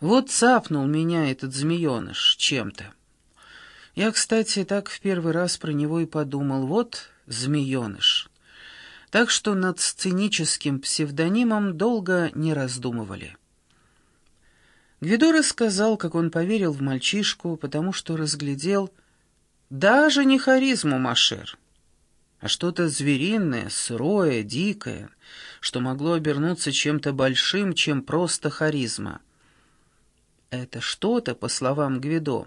Вот цапнул меня этот змееныш чем-то. Я, кстати, так в первый раз про него и подумал. Вот змееныш. Так что над сценическим псевдонимом долго не раздумывали. Гвидо рассказал, как он поверил в мальчишку, потому что разглядел даже не харизму Машер, а что-то звериное, сырое, дикое, что могло обернуться чем-то большим, чем просто харизма. Это что-то, по словам Гвидо,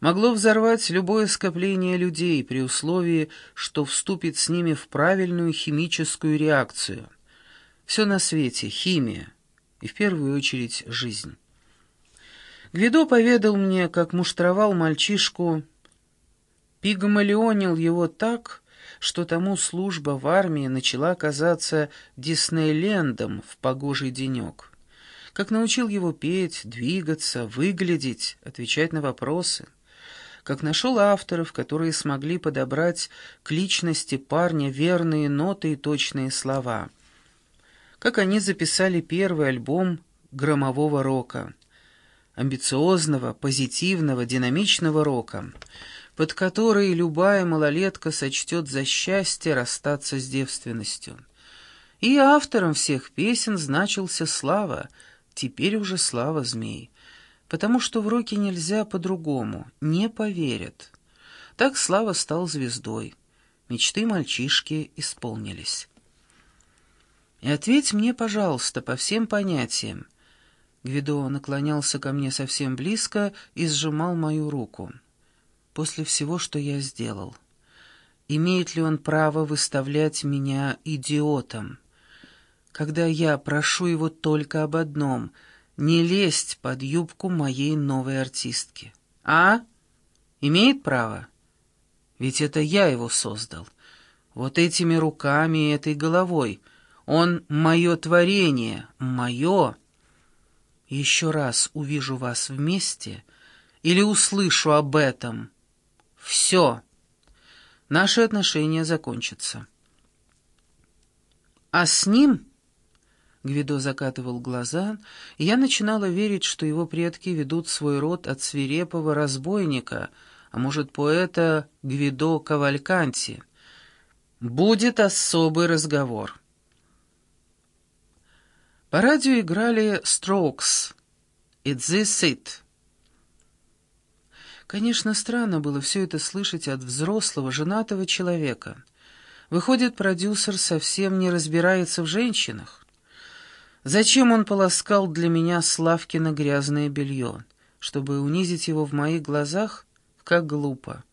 могло взорвать любое скопление людей при условии, что вступит с ними в правильную химическую реакцию. Все на свете — химия, и в первую очередь жизнь. Гвидо поведал мне, как муштровал мальчишку, пигмалионил его так, что тому служба в армии начала казаться Диснейлендом в погожий денек как научил его петь, двигаться, выглядеть, отвечать на вопросы, как нашел авторов, которые смогли подобрать к личности парня верные ноты и точные слова, как они записали первый альбом громового рока, амбициозного, позитивного, динамичного рока, под который любая малолетка сочтет за счастье расстаться с девственностью. И автором всех песен значился Слава — Теперь уже слава змей, потому что в роке нельзя по-другому, не поверят. Так Слава стал звездой. Мечты мальчишки исполнились. «И ответь мне, пожалуйста, по всем понятиям». Гвидо наклонялся ко мне совсем близко и сжимал мою руку. «После всего, что я сделал, имеет ли он право выставлять меня идиотом?» Когда я прошу его только об одном — не лезть под юбку моей новой артистки. А? Имеет право? Ведь это я его создал. Вот этими руками и этой головой. Он — мое творение, мое. Еще раз увижу вас вместе или услышу об этом. Все. Наши отношения закончатся. А с ним... Гвидо закатывал глаза, и я начинала верить, что его предки ведут свой род от свирепого разбойника, а может, поэта Гвидо Кавальканти. Будет особый разговор. По радио играли «Strokes» и «This It». Конечно, странно было все это слышать от взрослого, женатого человека. Выходит, продюсер совсем не разбирается в женщинах. Зачем он полоскал для меня Славкино грязное белье? Чтобы унизить его в моих глазах? Как глупо.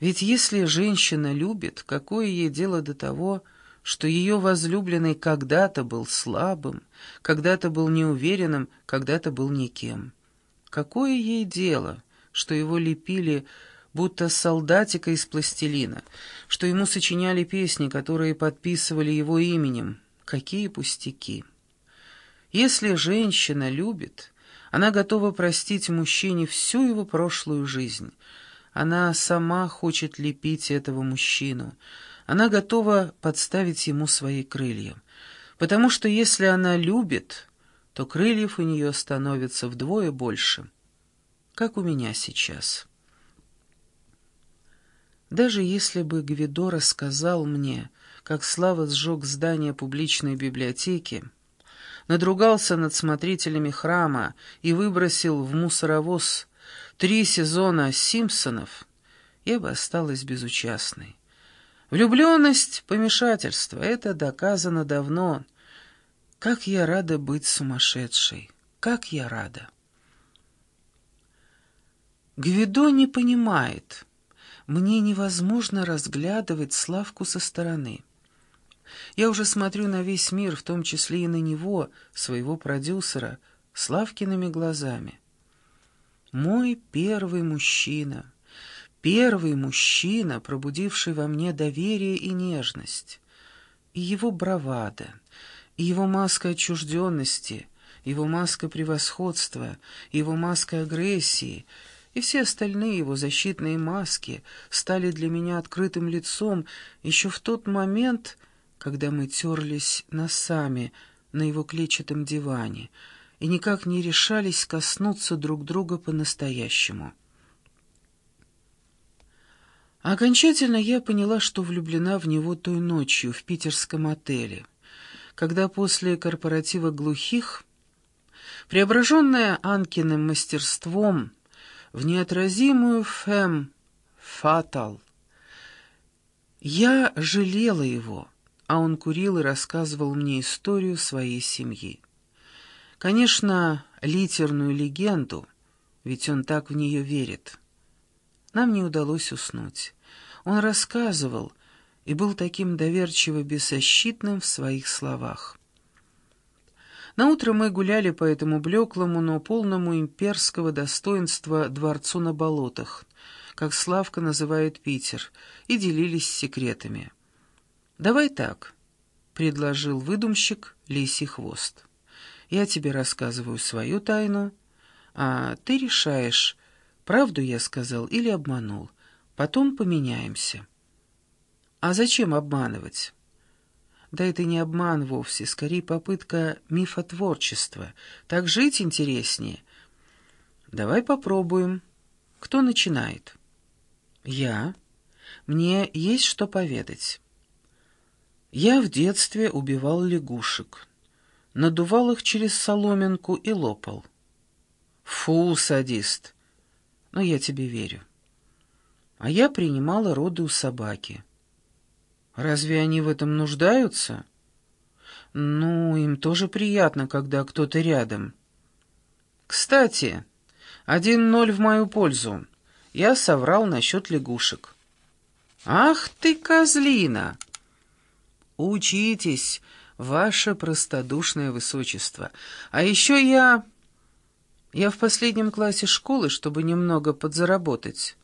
Ведь если женщина любит, какое ей дело до того, что ее возлюбленный когда-то был слабым, когда-то был неуверенным, когда-то был никем? Какое ей дело, что его лепили будто солдатика из пластилина, что ему сочиняли песни, которые подписывали его именем, Какие пустяки! Если женщина любит, она готова простить мужчине всю его прошлую жизнь. Она сама хочет лепить этого мужчину. Она готова подставить ему свои крылья. Потому что если она любит, то крыльев у нее становится вдвое больше, как у меня сейчас. Даже если бы Гвидо рассказал мне, как Слава сжег здание публичной библиотеки, надругался над смотрителями храма и выбросил в мусоровоз три сезона «Симпсонов», я бы осталась безучастной. Влюбленность — помешательство, это доказано давно. Как я рада быть сумасшедшей, как я рада. Гвидо не понимает. Мне невозможно разглядывать Славку со стороны. Я уже смотрю на весь мир, в том числе и на него, своего продюсера, Славкиными глазами. Мой первый мужчина, первый мужчина, пробудивший во мне доверие и нежность. И его бравада, и его маска отчужденности, его маска превосходства, его маска агрессии — и все остальные его защитные маски стали для меня открытым лицом еще в тот момент, когда мы терлись носами на его клетчатом диване, и никак не решались коснуться друг друга по-настоящему. Окончательно я поняла, что влюблена в него той ночью в питерском отеле, когда после корпоратива глухих, преображенная Анкиным мастерством в неотразимую фэм фатал, я жалела его, а он курил и рассказывал мне историю своей семьи. Конечно, литерную легенду, ведь он так в нее верит. Нам не удалось уснуть. Он рассказывал и был таким доверчиво беззащитным в своих словах. Наутро мы гуляли по этому блеклому, но полному имперского достоинства дворцу на болотах, как Славка называет Питер, и делились секретами. «Давай так», — предложил выдумщик Лисий Хвост. «Я тебе рассказываю свою тайну, а ты решаешь, Правду я сказал или обманул. Потом поменяемся. А зачем обманывать? Да это не обман вовсе, скорее попытка мифотворчества. Так жить интереснее. Давай попробуем. Кто начинает? Я. Мне есть что поведать. Я в детстве убивал лягушек. Надувал их через соломинку и лопал. Фу, садист но я тебе верю. А я принимала роды у собаки. Разве они в этом нуждаются? Ну, им тоже приятно, когда кто-то рядом. Кстати, один ноль в мою пользу. Я соврал насчет лягушек. Ах ты, козлина! Учитесь, ваше простодушное высочество. А еще я... Я в последнем классе школы, чтобы немного подзаработать.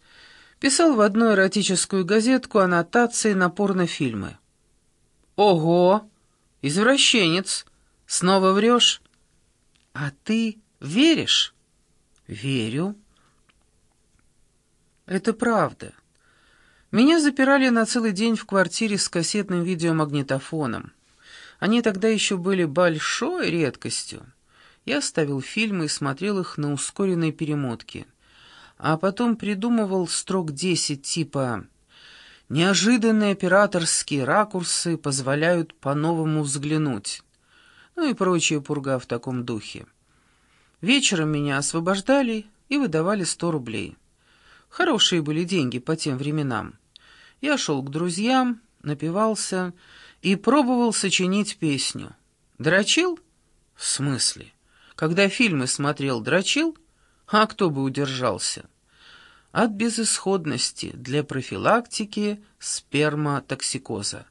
Писал в одну эротическую газетку аннотации на порнофильмы. «Ого! Извращенец! Снова врешь?» «А ты веришь?» «Верю». «Это правда. Меня запирали на целый день в квартире с кассетным видеомагнитофоном. Они тогда еще были большой редкостью. Я ставил фильмы и смотрел их на ускоренной перемотке. А потом придумывал строк десять типа «Неожиданные операторские ракурсы позволяют по-новому взглянуть». Ну и прочая пурга в таком духе. Вечером меня освобождали и выдавали сто рублей. Хорошие были деньги по тем временам. Я шел к друзьям, напивался и пробовал сочинить песню. Дрочил? В смысле? Когда фильмы смотрел, дрочил? А кто бы удержался? От безысходности для профилактики сперматоксикоза.